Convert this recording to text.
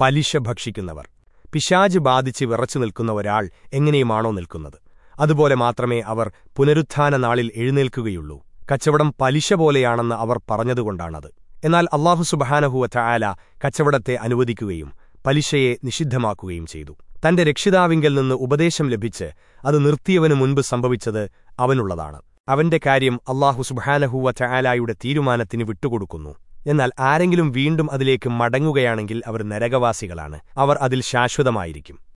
പലിശ ഭക്ഷിക്കുന്നവർ. പിശാജ് ബാധിച്ച് വിറച്ചു നിൽക്കുന്ന ഒരാൾ എങ്ങനെയുമാണോ നിൽക്കുന്നത്. അതുപോലെ മാത്രമേ അവർ പുനരുത്ഥാന നാളിൽ എഴുന്നേൽക്കുകയുള്ളൂ. കച്ചവടം പലിശ പോലെയാണെന്ന് അവർ പറഞ്ഞതുകൊണ്ടാണത്. എന്നാൽ അള്ളാഹു സുബഹാനഹുവറ്റ ആല കച്ചവടത്തെ അനുവദിക്കുകയും പലിശയെ നിഷിദ്ധമാക്കുകയും ചെയ്തു. തന്റെ രക്ഷിതാവിങ്കിൽ നിന്ന് ഉപദേശം ലഭിച്ച് അത് നിർത്തിയവനു മുൻപ് സംഭവിച്ചത് അവനുള്ളതാണ്. അവന്റെ കാര്യം അള്ളാഹു സുബഹാനഹുവറ്റ ആലായുടെ തീരുമാനത്തിന് വിട്ടുകൊടുക്കുന്നു. എന്നാൽ ആരെങ്കിലും വീണ്ടും അതിലേക്ക് മടങ്ങുകയാണെങ്കിൽ അവർ നരകവാസികളാണ്. അവർ അതിൽ ശാശ്വതമായിരിക്കും.